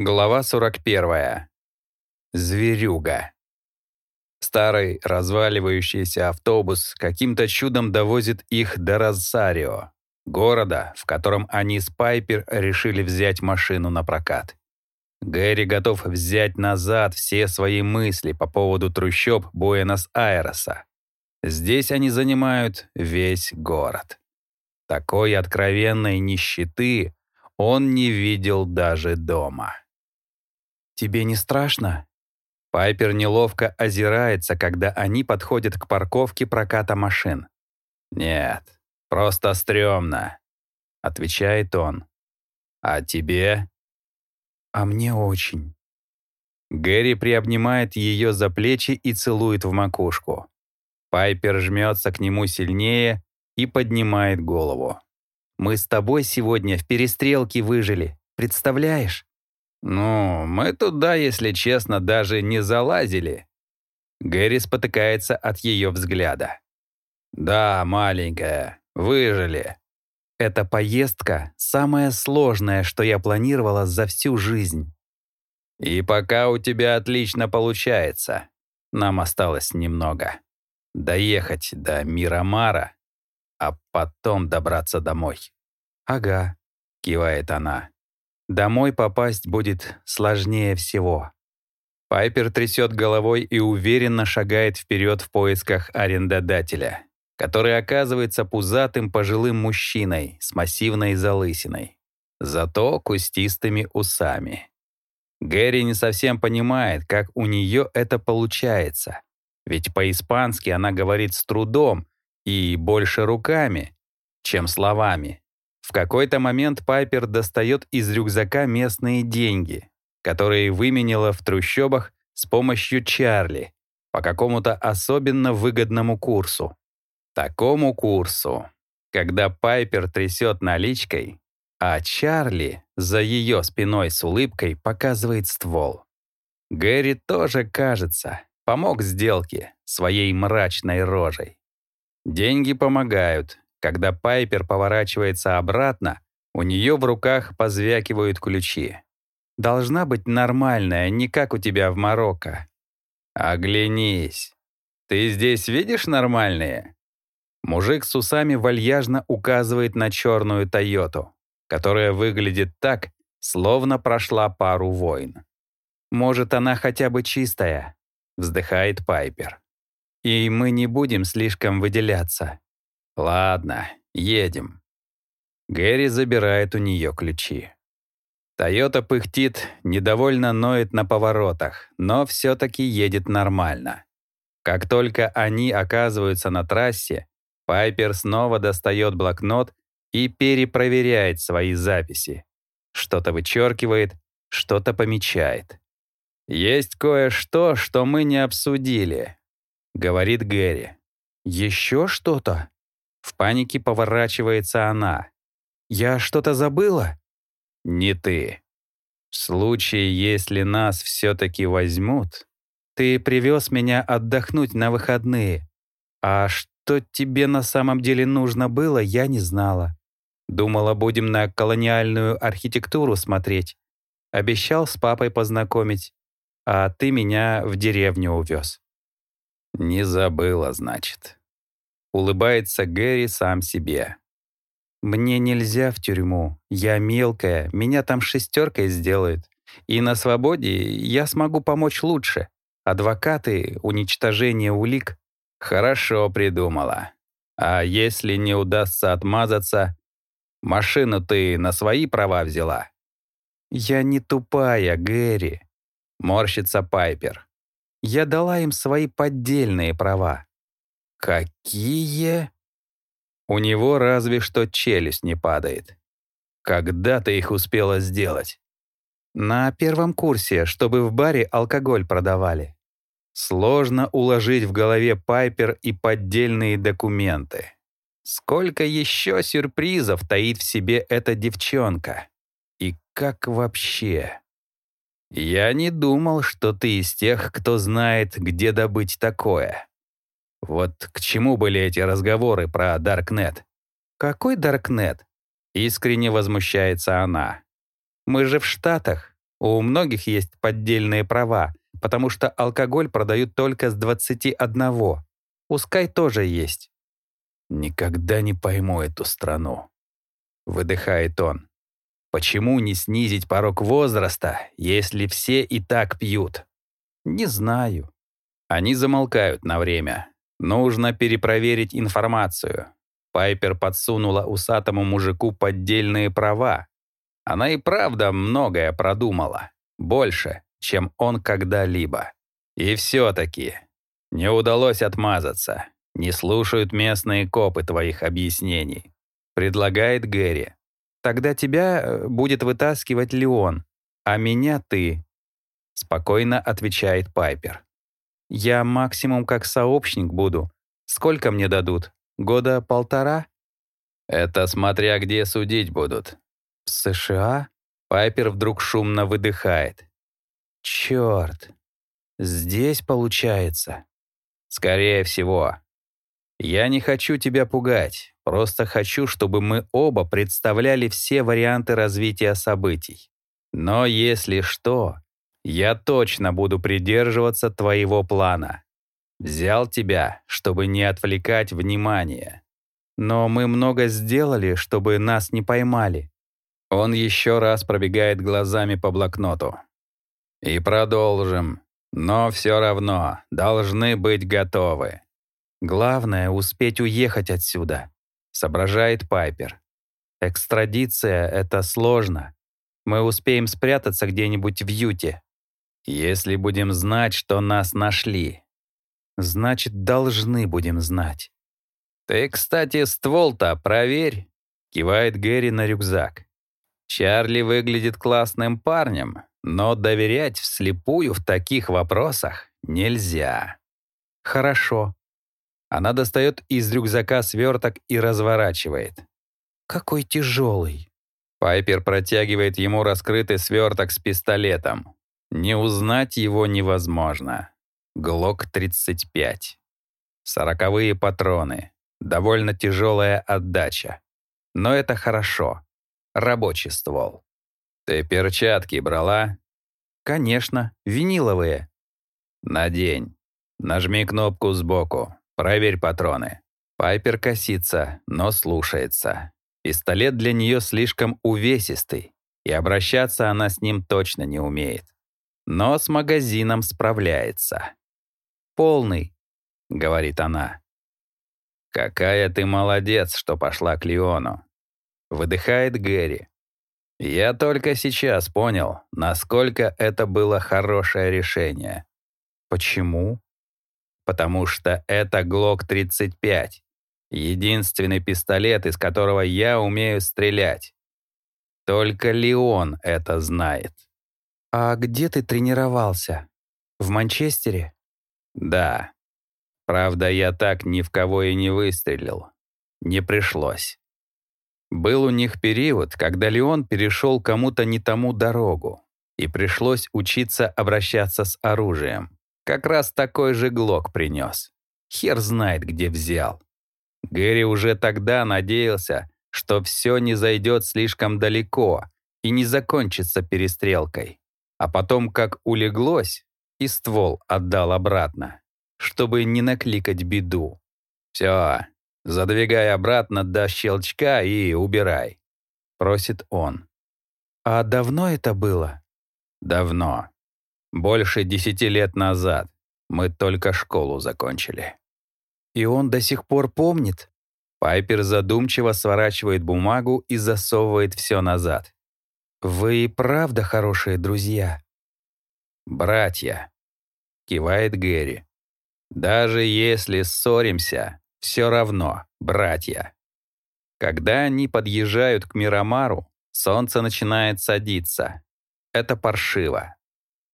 Глава 41. Зверюга. Старый разваливающийся автобус каким-то чудом довозит их до Розарио, города, в котором они с Пайпер решили взять машину на прокат. Гэри готов взять назад все свои мысли по поводу трущоб Буэнос-Айреса. Здесь они занимают весь город. Такой откровенной нищеты он не видел даже дома. «Тебе не страшно?» Пайпер неловко озирается, когда они подходят к парковке проката машин. «Нет, просто стрёмно», — отвечает он. «А тебе?» «А мне очень». Гэри приобнимает ее за плечи и целует в макушку. Пайпер жмется к нему сильнее и поднимает голову. «Мы с тобой сегодня в перестрелке выжили, представляешь?» «Ну, мы туда, если честно, даже не залазили». Гэри спотыкается от ее взгляда. «Да, маленькая, выжили». Эта поездка — самая сложная, что я планировала за всю жизнь. И пока у тебя отлично получается. Нам осталось немного. Доехать до Мирамара, а потом добраться домой. «Ага», — кивает она. Домой попасть будет сложнее всего. Пайпер трясет головой и уверенно шагает вперед в поисках арендодателя, который оказывается пузатым пожилым мужчиной с массивной залысиной, зато кустистыми усами. Гэри не совсем понимает, как у нее это получается, ведь по-испански она говорит с трудом и больше руками, чем словами. В какой-то момент Пайпер достает из рюкзака местные деньги, которые выменила в трущобах с помощью Чарли по какому-то особенно выгодному курсу. Такому курсу, когда Пайпер трясет наличкой, а Чарли за ее спиной с улыбкой показывает ствол. Гэри тоже, кажется, помог сделке своей мрачной рожей. Деньги помогают, когда Пайпер поворачивается обратно, у нее в руках позвякивают ключи. Должна быть нормальная, не как у тебя в Марокко. Оглянись. Ты здесь видишь нормальные? Мужик с усами вальяжно указывает на черную Тойоту, которая выглядит так, словно прошла пару войн. «Может, она хотя бы чистая?» — вздыхает Пайпер. «И мы не будем слишком выделяться. «Ладно, едем». Гэри забирает у нее ключи. Тойота пыхтит, недовольно ноет на поворотах, но все-таки едет нормально. Как только они оказываются на трассе, Пайпер снова достает блокнот и перепроверяет свои записи. Что-то вычеркивает, что-то помечает. «Есть кое-что, что мы не обсудили», — говорит Гэри. «Еще что-то?» В панике поворачивается она. «Я что-то забыла?» «Не ты. В случае, если нас все-таки возьмут, ты привез меня отдохнуть на выходные. А что тебе на самом деле нужно было, я не знала. Думала, будем на колониальную архитектуру смотреть. Обещал с папой познакомить, а ты меня в деревню увез». «Не забыла, значит», Улыбается Гэри сам себе. «Мне нельзя в тюрьму. Я мелкая, меня там шестеркой сделают. И на свободе я смогу помочь лучше. Адвокаты, уничтожение улик». «Хорошо придумала. А если не удастся отмазаться, машину ты на свои права взяла?» «Я не тупая, Гэри», — морщится Пайпер. «Я дала им свои поддельные права. «Какие?» У него разве что челюсть не падает. Когда ты их успела сделать? На первом курсе, чтобы в баре алкоголь продавали. Сложно уложить в голове Пайпер и поддельные документы. Сколько еще сюрпризов таит в себе эта девчонка? И как вообще? Я не думал, что ты из тех, кто знает, где добыть такое. Вот к чему были эти разговоры про Даркнет? Какой Даркнет? Искренне возмущается она. Мы же в Штатах. У многих есть поддельные права, потому что алкоголь продают только с 21. У Sky тоже есть. «Никогда не пойму эту страну», — выдыхает он. «Почему не снизить порог возраста, если все и так пьют?» «Не знаю». Они замолкают на время. Нужно перепроверить информацию. Пайпер подсунула усатому мужику поддельные права. Она и правда многое продумала. Больше, чем он когда-либо. И все-таки не удалось отмазаться. Не слушают местные копы твоих объяснений. Предлагает Гэри. Тогда тебя э, будет вытаскивать Леон, а меня ты. Спокойно отвечает Пайпер. Я максимум как сообщник буду. Сколько мне дадут? Года полтора? Это смотря где судить будут. В США? Пайпер вдруг шумно выдыхает. Черт. Здесь получается. Скорее всего. Я не хочу тебя пугать, просто хочу, чтобы мы оба представляли все варианты развития событий. Но если что, я точно буду придерживаться твоего плана. Взял тебя, чтобы не отвлекать внимание. Но мы много сделали, чтобы нас не поймали. Он еще раз пробегает глазами по блокноту. И продолжим. Но все равно должны быть готовы. Главное — успеть уехать отсюда, соображает Пайпер. Экстрадиция — это сложно. Мы успеем спрятаться где-нибудь в Юте. Если будем знать, что нас нашли. Значит, должны будем знать. Ты, кстати, ствол-то проверь, кивает Гэри на рюкзак. Чарли выглядит классным парнем, но доверять вслепую в таких вопросах нельзя. Хорошо. Она достает из рюкзака сверток и разворачивает. Какой тяжелый. Пайпер протягивает ему раскрытый сверток с пистолетом. Не узнать его невозможно. ГЛОК-35. Сороковые патроны. Довольно тяжелая отдача. Но это хорошо. Рабочий ствол. Ты перчатки брала? Конечно, виниловые. Надень. Нажми кнопку сбоку. Проверь патроны. Пайпер косится, но слушается. Пистолет для нее слишком увесистый, и обращаться она с ним точно не умеет но с магазином справляется. «Полный», — говорит она. «Какая ты молодец, что пошла к Леону», — выдыхает Гэри. «Я только сейчас понял, насколько это было хорошее решение». «Почему?» «Потому что это ГЛОК-35, единственный пистолет, из которого я умею стрелять. Только Леон это знает». «А где ты тренировался? В Манчестере?» «Да. Правда, я так ни в кого и не выстрелил. Не пришлось. Был у них период, когда Леон перешел кому-то не тому дорогу, и пришлось учиться обращаться с оружием. Как раз такой же глок принес. Хер знает, где взял. Гэри уже тогда надеялся, что все не зайдет слишком далеко и не закончится перестрелкой. А потом, как улеглось, и ствол отдал обратно, чтобы не накликать беду. «Все, задвигай обратно до щелчка и убирай», — просит он. «А давно это было?» «Давно. Больше десяти лет назад. Мы только школу закончили». «И он до сих пор помнит?» Пайпер задумчиво сворачивает бумагу и засовывает все назад. «Вы и правда хорошие друзья?» «Братья», — кивает Гэри. «Даже если ссоримся, все равно братья». Когда они подъезжают к Мирамару, солнце начинает садиться. Это паршиво.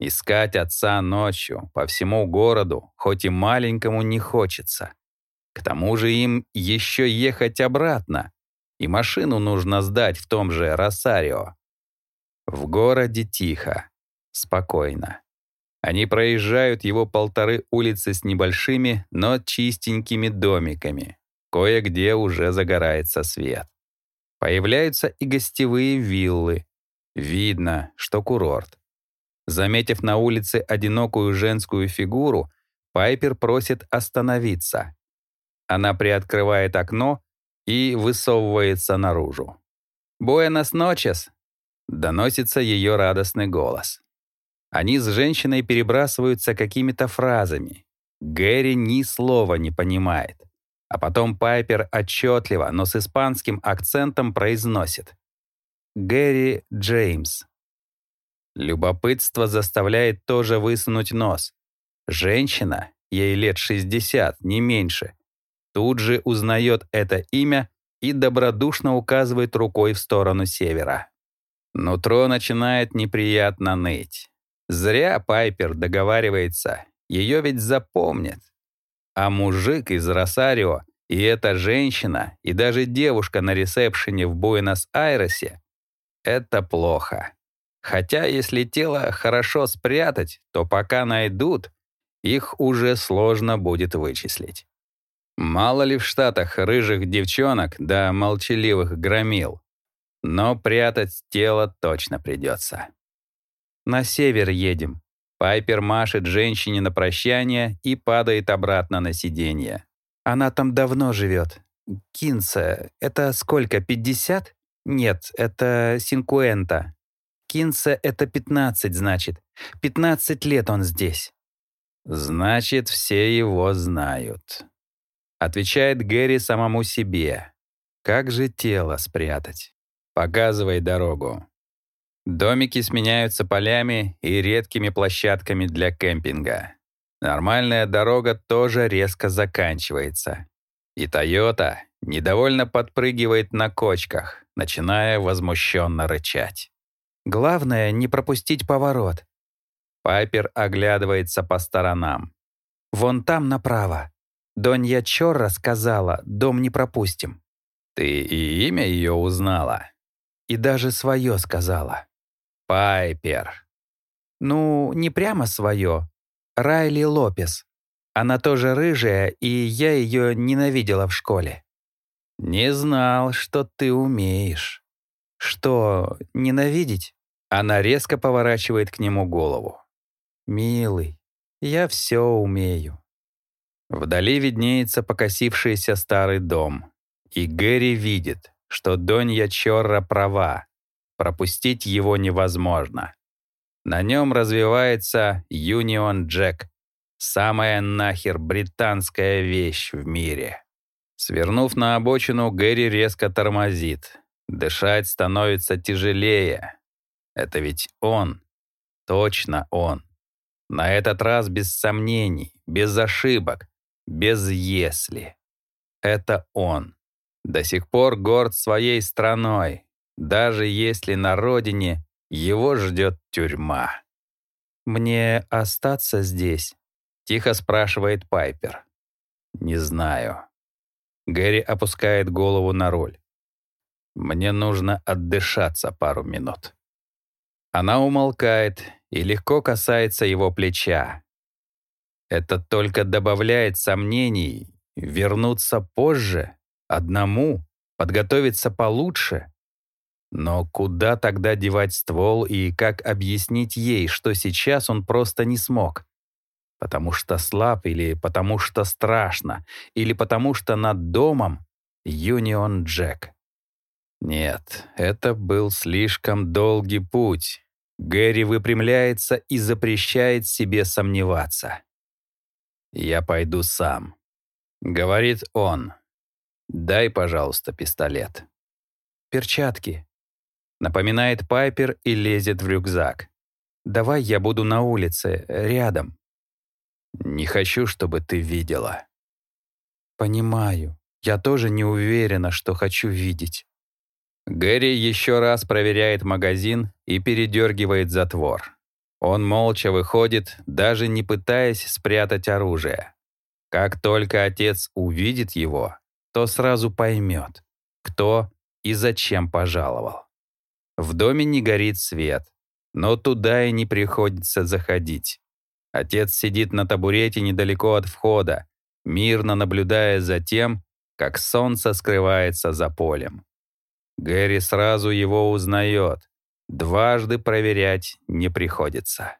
Искать отца ночью по всему городу, хоть и маленькому, не хочется. К тому же им еще ехать обратно, и машину нужно сдать в том же Росарио. В городе тихо, спокойно. Они проезжают его полторы улицы с небольшими, но чистенькими домиками. Кое-где уже загорается свет. Появляются и гостевые виллы. Видно, что курорт. Заметив на улице одинокую женскую фигуру, Пайпер просит остановиться. Она приоткрывает окно и высовывается наружу. «Буэнос ночес!» — доносится ее радостный голос. Они с женщиной перебрасываются какими-то фразами. Гэри ни слова не понимает. А потом Пайпер отчетливо, но с испанским акцентом произносит. Гэри Джеймс. Любопытство заставляет тоже высунуть нос. Женщина, ей лет 60, не меньше, тут же узнает это имя и добродушно указывает рукой в сторону севера. Нутро начинает неприятно ныть. Зря Пайпер договаривается, ее ведь запомнят. А мужик из Росарио и эта женщина, и даже девушка на ресепшене в Буэнос-Айресе — это плохо. Хотя если тело хорошо спрятать, то пока найдут, их уже сложно будет вычислить. Мало ли в Штатах рыжих девчонок да молчаливых громил. Но прятать тело точно придется. На север едем. Пайпер машет женщине на прощание и падает обратно на сиденье. Она там давно живет. Кинса, это сколько, 50? Нет, это Синкуэнта. Кинса — это 15, значит. 15 лет он здесь. Значит, все его знают. Отвечает Гэри самому себе. Как же тело спрятать? Показывай дорогу. Домики сменяются полями и редкими площадками для кемпинга. Нормальная дорога тоже резко заканчивается. И «Тойота» недовольно подпрыгивает на кочках, начиная возмущенно рычать. Главное — не пропустить поворот. Пайпер оглядывается по сторонам. «Вон там направо. Донья Чорра сказала, дом не пропустим». «Ты и имя ее узнала?» «И даже свое сказала». «Пайпер». «Ну, не прямо свое. Райли Лопес. Она тоже рыжая, и я ее ненавидела в школе». «Не знал, что ты умеешь». «Что, ненавидеть?» Она резко поворачивает к нему голову. «Милый, я все умею». Вдали виднеется покосившийся старый дом, и Гэри видит, что Донья Чорра права, пропустить его невозможно. На нем развивается Union Jack, самая нахер британская вещь в мире. Свернув на обочину, Гэри резко тормозит. Дышать становится тяжелее, это ведь он. Точно он. На этот раз без сомнений, без ошибок, без «если». Это он. До сих пор горд своей страной, даже если на родине его ждет тюрьма. «Мне остаться здесь?» — тихо спрашивает Пайпер. «Не знаю». Гэри опускает голову на руль. «Мне нужно отдышаться пару минут». Она умолкает и легко касается его плеча. Это только добавляет сомнений. Вернуться позже, одному, подготовиться получше. Но куда тогда девать ствол и как объяснить ей, что сейчас он просто не смог? Потому что слаб или потому что страшно, или потому что над домом Юнион Джек. Нет, это был слишком долгий путь. Гэри выпрямляется и запрещает себе сомневаться. «Я пойду сам», — говорит он. «Дай, пожалуйста, пистолет». «Перчатки», — напоминает Пайпер и лезет в рюкзак. «Давай я буду на улице, рядом». «Не хочу, чтобы ты видела». «Понимаю. Я тоже не уверена, что хочу видеть». Гэри еще раз проверяет магазин и передергивает затвор. Он молча выходит, даже не пытаясь спрятать оружие. Как только отец увидит его, то сразу поймет, кто и зачем пожаловал. В доме не горит свет, но туда и не приходится заходить. Отец сидит на табурете недалеко от входа, мирно наблюдая за тем, как солнце скрывается за полем. Гэри сразу его узнает. Дважды проверять не приходится.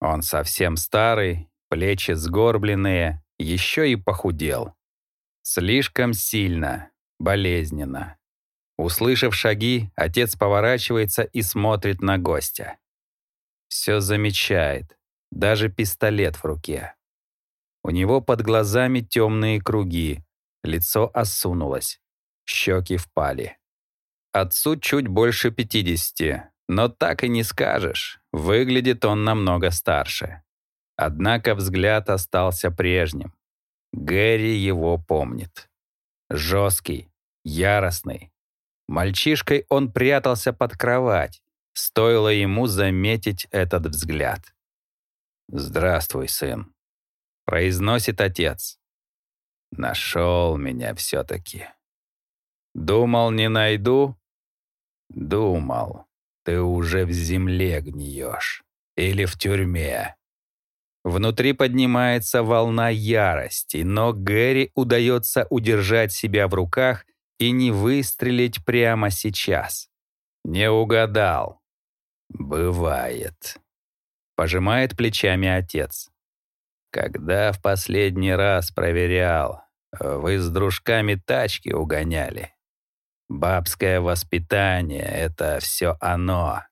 Он совсем старый, плечи сгорбленные, еще и похудел. Слишком сильно, болезненно. Услышав шаги, отец поворачивается и смотрит на гостя. Все замечает, даже пистолет в руке. У него под глазами темные круги, лицо осунулось, щеки впали. Отцу чуть больше 50, но так и не скажешь, выглядит он намного старше. Однако взгляд остался прежним. Гэри его помнит. Жесткий, яростный. Мальчишкой он прятался под кровать, стоило ему заметить этот взгляд. «Здравствуй, сын», — произносит отец. «Нашел меня все-таки». «Думал, не найду?» «Думал, ты уже в земле гниешь. Или в тюрьме». Внутри поднимается волна ярости, но Гэри удается удержать себя в руках и не выстрелить прямо сейчас. Не угадал. Бывает. Пожимает плечами отец. Когда в последний раз проверял, вы с дружками тачки угоняли. Бабское воспитание — это все оно.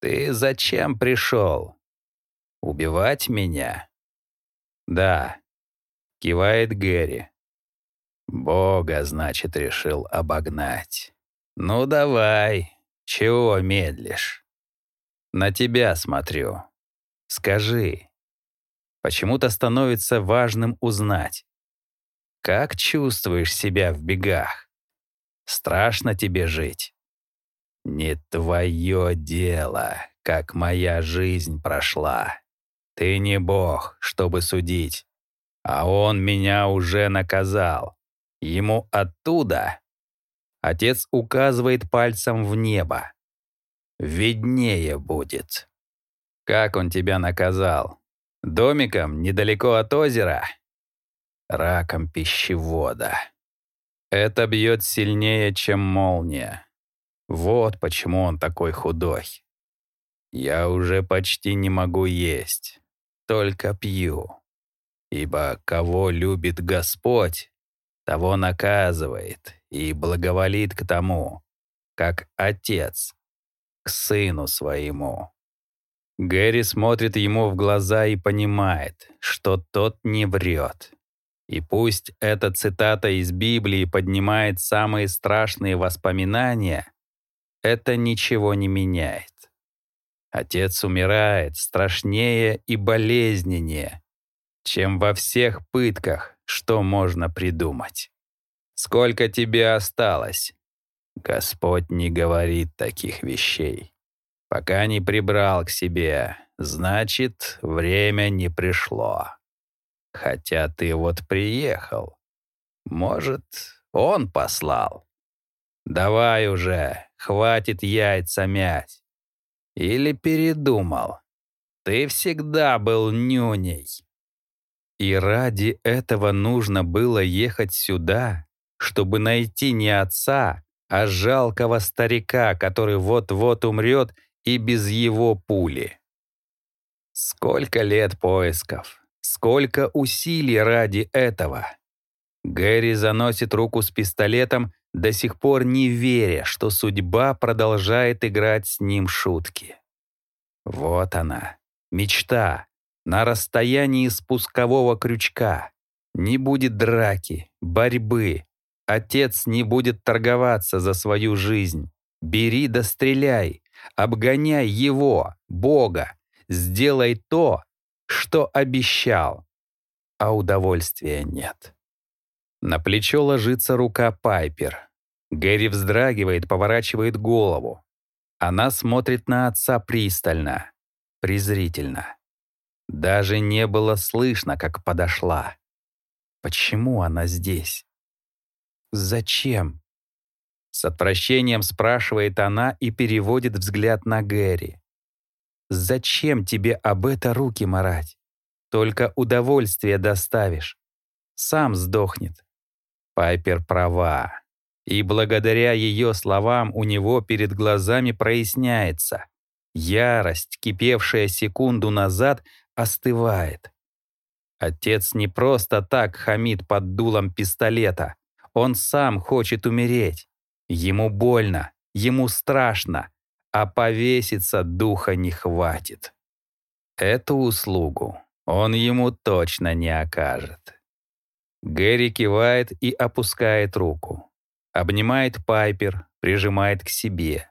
Ты зачем пришел? Убивать меня? Да, кивает Гэри. Бога, значит, решил обогнать. Ну давай, чего медлишь? На тебя смотрю. Скажи. Почему-то становится важным узнать. Как чувствуешь себя в бегах? Страшно тебе жить? Не твое дело, как моя жизнь прошла. Ты не бог, чтобы судить. А он меня уже наказал. Ему оттуда... Отец указывает пальцем в небо. Виднее будет. Как он тебя наказал? Домиком недалеко от озера? Раком пищевода. Это бьет сильнее, чем молния. Вот почему он такой худой. Я уже почти не могу есть, только пью. Ибо кого любит Господь, того наказывает и благоволит к тому, как отец, к сыну своему. Гэри смотрит ему в глаза и понимает, что тот не врет. И пусть эта цитата из Библии поднимает самые страшные воспоминания, это ничего не меняет. Отец умирает страшнее и болезненнее, чем во всех пытках, что можно придумать. Сколько тебе осталось? Господь не говорит таких вещей. Пока не прибрал к себе, значит, время не пришло. Хотя ты вот приехал. Может, он послал. Давай уже, хватит яйца мять. Или передумал. Ты всегда был нюней. И ради этого нужно было ехать сюда, чтобы найти не отца, а жалкого старика, который вот-вот умрет и без его пули. Сколько лет поисков, сколько усилий ради этого. Гэри заносит руку с пистолетом, до сих пор не веря, что судьба продолжает играть с ним шутки. Вот она, мечта, на расстоянии спускового крючка. Не будет драки, борьбы. Отец не будет торговаться за свою жизнь. Бери да стреляй. Обгоняй его, Бога. Сделай то, что обещал. А удовольствия нет. На плечо ложится рука Пайпер. Гэри вздрагивает, поворачивает голову. Она смотрит на отца пристально, презрительно. Даже не было слышно, как подошла. Почему она здесь? Зачем? С отвращением спрашивает она и переводит взгляд на Гэри. «Зачем тебе об это руки марать? Только удовольствие доставишь. Сам сдохнет». Пайпер права. И благодаря ее словам у него перед глазами проясняется. Ярость, кипевшая секунду назад, остывает. Отец не просто так хамит под дулом пистолета. Он сам хочет умереть. Ему больно, ему страшно, а повеситься духа не хватит. Эту услугу он ему точно не окажет. Гэри кивает и опускает руку. Обнимает Пайпер, прижимает к себе.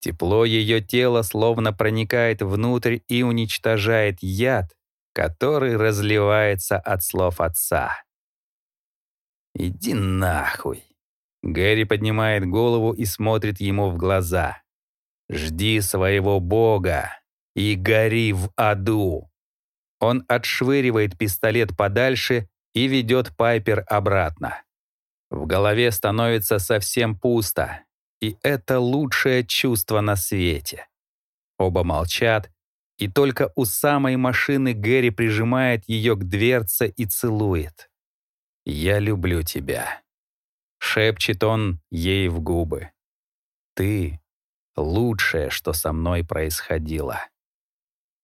Тепло ее тела словно проникает внутрь и уничтожает яд, который разливается от слов отца. «Иди нахуй!» Гэри поднимает голову и смотрит ему в глаза. «Жди своего бога и гори в аду!» Он отшвыривает пистолет подальше и ведет Пайпер обратно. В голове становится совсем пусто, и это лучшее чувство на свете. Оба молчат, и только у самой машины Гэри прижимает ее к дверце и целует. «Я люблю тебя», — шепчет он ей в губы. «Ты — лучшее, что со мной происходило».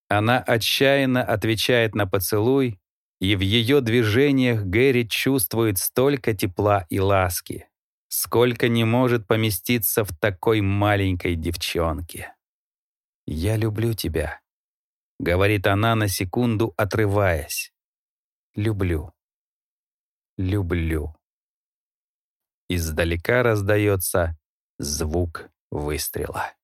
Она отчаянно отвечает на поцелуй, и в ее движениях Гэри чувствует столько тепла и ласки, сколько не может поместиться в такой маленькой девчонке. «Я люблю тебя», — говорит она на секунду, отрываясь. «Люблю. Люблю». Издалека раздается звук выстрела.